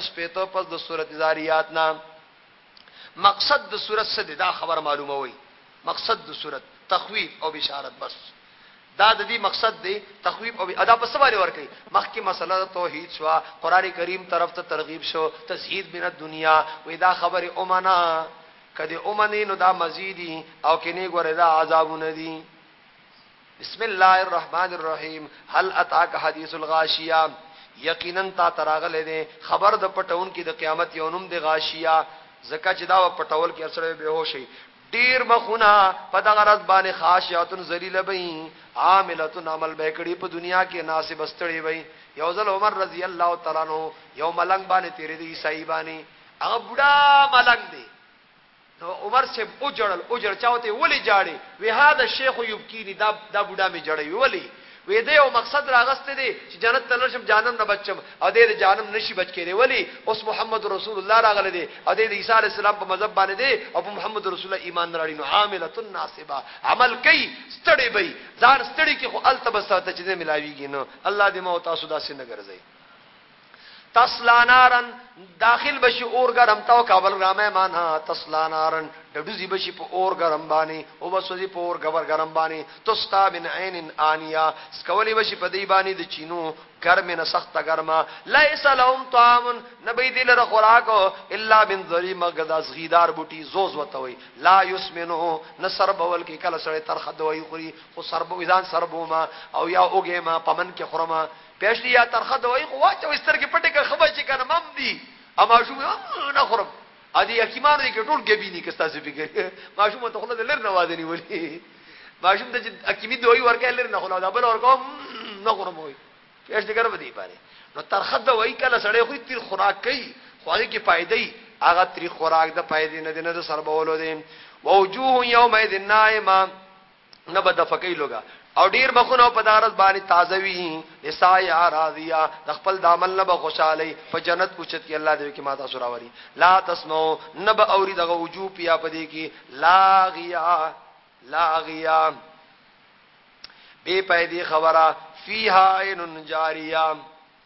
سپیتو پس د سورت زاریات نه مقصد د سورت څه دی دا خبر معلومه وي مقصد د سورت تخویف او بشارت بس دا د دې مقصد دی تخویب او ادا په سوال ورکي مخکې مسله توحید شو قران کریم طرف ته ترغیب شو تزهید من الدنیا وې دا خبره اومنا کدی اومنه نو دا مزیدی او کینه ګوره دا عذابونه دي بسم الله الرحمن الرحيم هل اتاک حديث الغاشيه یقینا تا تراغله دي خبر د پټون کې د قیامت یو نوم د غاشيه زکه چې دا پټول کې ارسره به هوشي ډیر مخونه په دغه رات باندې خاشعتن ذلیل بین عاملتن عمل به کړي په دنیا کې ناسب استړي وي یو ځل عمر رضی الله تعالی نو یو ملنګ باندې تیرې دی عیسائی باندې هغه بډا ملنګ دی نو عمر صیب وژړل، وژړ، چا ورته وویل، ولې ژاړې؟ وې، هذا الشیخ یبکیني، دا، دا بوډا مې ژړوي، ولې؟ وې، دی یو مقصد راغستی دی چې جنت ته لاړ شم، جهنم نه بچ شم او دی له جهنم نه شي بچ کېدای، ولې؟ اوس محمد رسول الله راغلی دی او دی د عیسی علیه السلام په مذهب باندې دی او په محمد رسول الله ایمان نه راړي، نو عاملة ناصبة، عمل کوي، ستړی به وي، ځان ستړی کړي، خو هلته به سرته چې دی ملاوېږي نه، الله دې ما او تاسو داسې نه ګرځوي. تسلا نارن داخل بشي اور ګرم تا او کابل رامه معنا تسلا نارن ډډوزي بشي په اور ګرم باندې او بسوځي په اور ګبر ګرم باندې تسقا من عین انیا سکولي بشي په دی باندې د چینو ګرم نه سخت ګرما لیس لهم طعام نبی دل ر خوراک الا من ذری مغد از غیدار بوټي زوز وتوي لا یسمنو نصر بول کې کله سره ترخه دوی خوري خو سربو ځان سربو ما او یا اوګه ما پمن کې خرما پیاشنی یا ترخه دوائی خو واچوی سترګې پټې کړه خبر چې کنه مم دی او ماشوم نه خورم ا دې حکیمانو دې کې ټول ګبینی که تاسو فکر ماشوم ته خلک لر نه وادنی ولی ماشوم ته چې حکیمی دوائی ورکه لر نه خلا دا بل ورکه نه خورم وای پیاش دې ګرب دی پاره نو ترخه دوائی کله سړی خو تیر خوراک کوي خو هغه کې فائدې هغه تری خوراک د فائدې نه دي نه سر بولو دي ووجوه یومئذ نائمه نه به دفع کوي لوګه او ډیر بخونه په دارز باندې تازه وي لسایا راضیا د خپل د عمل نه به خوشاله په جنت اوچت کې الله دې کې ما تاسو راولي لا تسمعو نه به اوري دغه وجو پیا پدې کې لاغیا لاغیا بے پیدی خبره فیها عین جاریه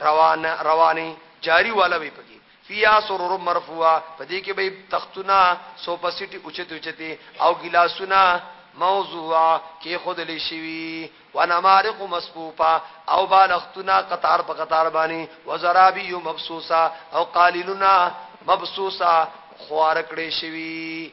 روان رواني جاري والا وي پکې فیا سرور مرفوعه پدې کې به تختونه سوپا سیټي اوچته اوچته او ګلاسونه موضوعه کې خود لشي ونمارق مصفوفه او بالختونه قطار په قطار باندې وزرابي مبسوسه او قالینونه مبسوسه خوار کړې شوی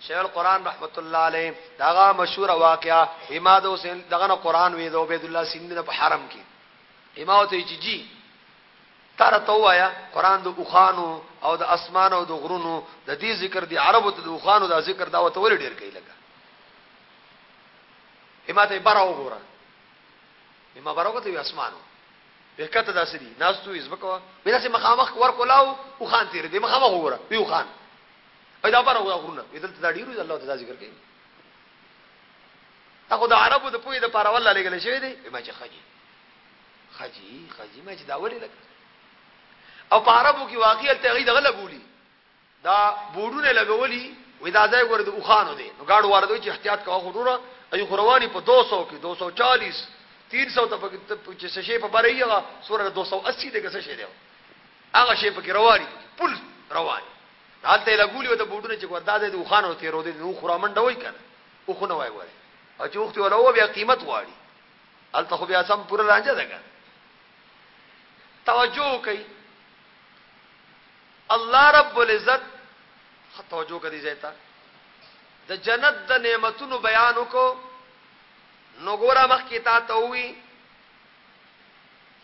شیخ القران رحمت الله علیه داغه مشهور واقعا امام حسین دغه نه قران وې د عبد الله سیندی نه په حرم کې امام ته چې جی تر ته وایا قران د اوخانو او د اسمان او د غرونو د دې ذکر دی عربو ته د اوخانو د ذکر دا وته ول ډیر کوي لګا امام ته بار وګوره امام بار وګته وی اسمانو وکته داسې دي ناس تو یې زبکو مې داسې مخامخ ور کولاو اوخان تیر دې مخامخ وګوره یو خان وای دا بره ودا غرونه وی دلته دا ډیرو دی الله ته دا ذکر کوي دا خو د عربو د پوی د پاره والله لګل شوی دی ما چې خجی خجی خجی ما چې دا ولې لګ او په عربو کې واقعي ته غي دغه لګولي دا بورونه لګولي وې دا ځای ګور د اوخانو دی نو گاډو واردوي چې احتیاط کوه غروره ای خوروانی په 200 کې 240 300 ته په چې شې په بره یې سوره 280 دغه څه شې دی هغه شی پکې رواني دي پل رواني حالت لا ګولي وته بوډونه چې وردا دې وخان او تیرو دې نو خورا منډه وای کنه او خو نه وای وای او چې وخت ولا و بیا قیمت واړي الته خو بیا سم پوره رانجه ده کنه توجه کوي الله رب العزت توجه کوي زیتا د جنت د نعمتونو بیان وکړو نو ګوره مخ کې تا ته وی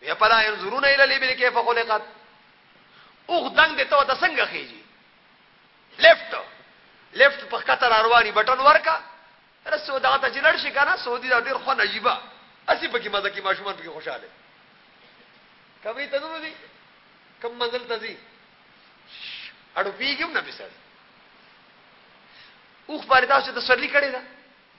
بیا پلا ينظرون الى الابل كيف خلقت اوغ دنګ دې ته د څنګه خيږي لیفټ لیفټ په خطر ارواني بټن ورکا رسو دا ته جلړ شي کنه سعودي دا ډیر خونه عجیبه اسی پکې مزه کې ماشومان پکې خوشاله کبي تنور دي کم منزل تزي اړو پیګم نه پسړ اوخ باندې تاسو ته سرلی کړی دا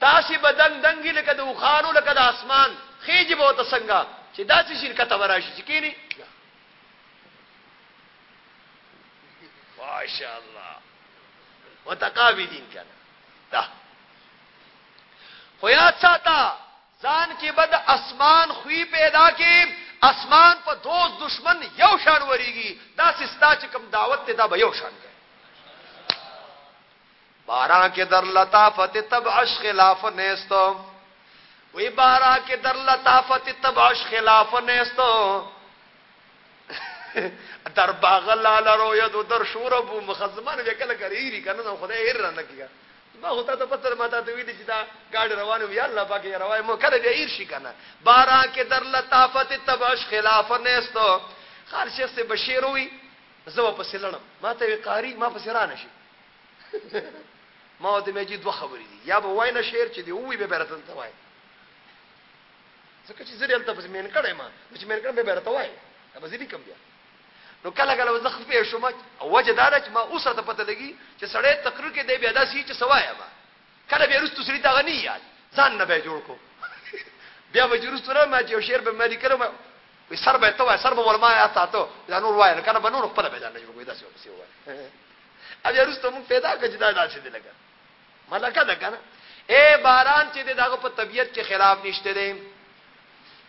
تاسې به دنګ دنګ وي لکه د اوښانو لکه د اسمان خېجې به ورته څنګه چې داسې شي کته به راشي چې کېني ماشاءالله متقابلین که نه دا خو یاد ساته ځان کې به د اسمان خوی پیدا کې اسمان په دوست دشمن یو شان وریږي دا سستا چې کوم دعوت ته دا به یو شان بارا کې در لطافت طبعش خلاف نیست وی بارا کې در لطافت طبعش خلاف نیست در باغ لال رویا دو در شور ابو مخزمان به کله کریری کنه نو خدای هیر رانه کیږي ما هو ته پتر ما ته ویل چې دا گاډ روانو یا الله پاک یې روای مو کله به هیر شي کنه بارا کې در لطافت تبش خلاف نهستو خارشه سے بشیر وی زو په سلړم ما ته قاری ما په سرانه شي ما ورته مې جی دوه خبرې دي یا به وای نه شعر چې دی وی به برتل ته وای ځکه چې زه دلته پس مین کړم ما چې مین کړم به برته وای به زه لیکم بیا نو کله کله زه خپې شوم او وجه دا ده چې ما اوسه ته پته لګي چې سړی تقریر کې دی بیا دا سی چې سوایا ما کله به رستو سړي دا غنی یاد ځان نه به جوړ کو بیا به جرستو نه ما چې شعر به مې لیکلم وي سر به ته وای سر به ورما یا تا ته دا نور وای کنه به نور خپل به ځان نه جوړ کوي دا څه وای او بیا وروسته موږ پیدا کړ چې دا داسې دی لکه ملکه ده کنه اے باران چې دغه په طبیعت کې خلاف نشته دی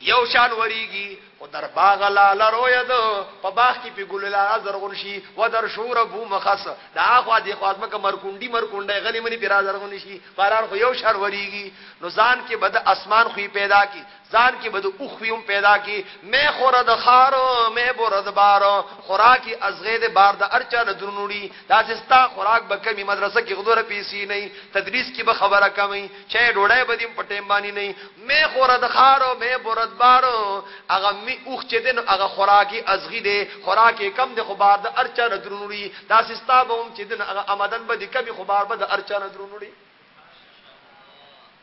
یو شان وریږي خو در باغ لا لروي دو په باغ کې په ګل لا زرغون شي و در شور بو مخص دا خو دې خو مکه مرکونډي مرکونډه غلي مني پر زرغون شي باران خو یو شان وریږي نو ځان کې بد اسمان خو پیدا کی ځان کې به د اوښ وي هم پیدا کړي، مې خوره د ښار، مې بوره د بار، خوراک یې ازغی دی، بار د هر چا نه درون وړي، داسې ستا خوراک به کم وي، مدرسه کې غدوره پیسې نه وي، تدریس کې به خبره کمه وي، چای ډوډۍ به دې هم په ټایم باندې نه وي، مې خوره د ښار، مې بوره د بار، هغه مې اوښ چې دی نو هغه خوراک یې ازغی دی، خوراک یې کم دی خو بار د هر چا نه درون وړي، داسې ستا به هم چې دی نو هغه آمدن به دې کم وي خو بار به د هر چا نه درون وړي.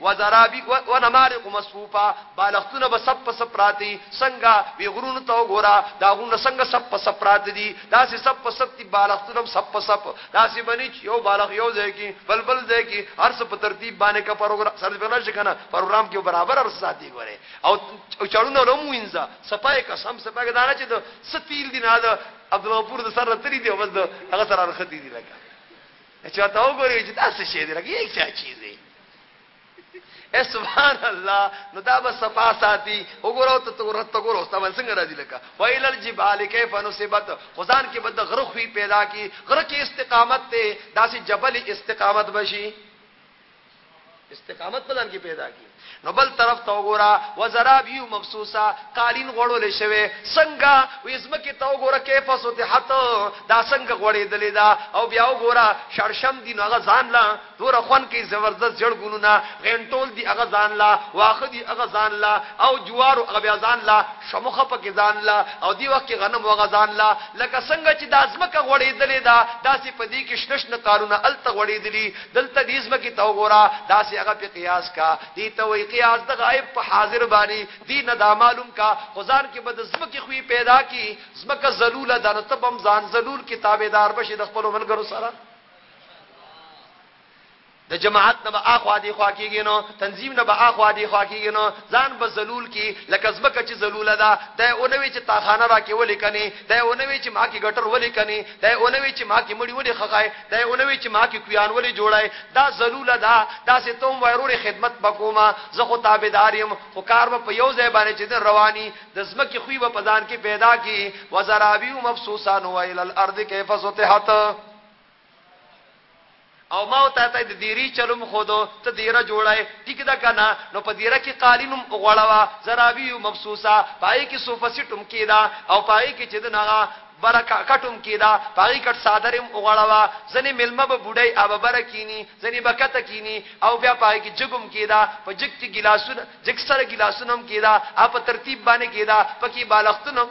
وزرابي و نمارق مصفوفه بالښتونه به صف په صف پراته وي، څنګه؟ وي غرونو ته وګوره، دا غرونه څنګه صف په صف پراته دي، داسې صف په صف دي، بالښتونه هم صف په صف، داسې به نه وي چې یو بالښت یو ځای کې، بل بل ځای کې، هر څه په ترتیب باندې که پروګرام سره دې نشي کنه، پروګرام کې به برابر هر څه ساتي ګورې او چړونه له هم وینځه، صفا یې که سم صفا که دا نه چې د څه تیل دي نه د عبدالغفور د سر نه تلي دي او بس د هغه سره نښتي دي لکه. چې ورته وګوري چې دا څه شی دی لکه یې څه چیز دی اے سبحان الله نو دا به صفا ساتي وګورو ته تور ته ګورو ستا څنګه راځي لکه ویل الجبال کیف نصبت خدان کې بد غرخ وی پیدا کی غرخ کې استقامت ته داسې جبل استقامت بشي استقامت پلان کې پیدا کی نو بل طرف ته وګوره وزرابیو مبسوسه قالین غړول شوی څنګه وېزمکه ته وګوره کیف سطحت دا څنګه غړېدلې دا او بیا وګوره شړشم دی نو هغه ځان لا دور خون کې زبردست جړګونونه غنټول دی هغه ځان لا واخه دی هغه ځان لا او جوارو هغه بیا ځان لا شمخه پکې ځان لا او دی وخت کې غنم هغه ځان لا لکه څنګه چې دا ځمکه غړېدلې دا داسې پدې کې شنش نه کارونه الته غړېدلې دلته دې ځمکې ته وګوره داسې هغه پې قیاس کا دې ته وایي قیاس د غایب په حاضر باندې دې نه دا معلوم کا خو ځان کې به د ځمکې خوی پیدا کړي ځمکه ذلوله ده نو ته به هم ځان ذلول کې تابعدار به شې د خپلو ملګرو سره د جماعت نه به اخوا دی خوا کیږي نو تنظیم نه به اخوا دی خوا کیږي نو ځان به ذلول کی لکه زبکه چې ذلوله ده دا اونوي چې تاخانه را کې ولې کني دا اونوي چې ما کې ګټر ولې کني دا یې ونه وي چې ما کې مړي ولې ښخای، دا یې ونه وي چې ما کې کویان ولې جوړای، دا ذلوله ده، داسې ته هم وایه وروره خدمت به کوم، زه خو تابعدار یم، خو کار به په یو ځای باندې چې دی روان وي، د ځمکې خوی به په ځان کې پیدا کړي، وزرابی مبثوثه نو وایل الارض کیف سطحت. او ما او تاته د دیري چل هم ښودو، ته دیره جوړه یې، ټیک ده که نه؟ نو په دیره کې قالین هم وغوړوه، زراوي یو مبسوسه، په هغې کې صوفه سیټ هم کېده او په هغې کې چې د نغه بره کټ هم کېده، په هغې کټ څادر هم وغوړوه، ځنې مېلمه به بوډۍ ابه بره کېني، ځنې به کته کېني او بیا په هغې کې جګ هم کېده، په جګ کې ګیلاسونه، جګ سره ګیلاسونه هم کېده، هغه په ترتیب باندې کېده، په کې بالښتونه هم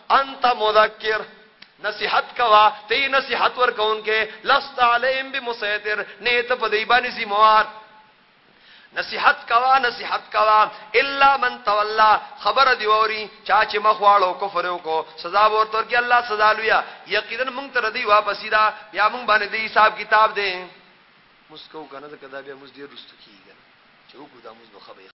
انت مذکر نصیحت کوا تی نصیحت ور کون کې لست علیم بمسیطر نه ته په دی باندې زموار نصیحت کوا نصیحت کوا الا من تولى خبر دی وری چا چې مخواړو کفر وکړو سزا ورته کې الله سزا لویا یقینا مونږ تر دی واپسی دا یا مونږ باندې دی حساب کتاب دی مسکو کنه دا کدا بیا مز دی رستو کیږي چې وګورم مز نو خبر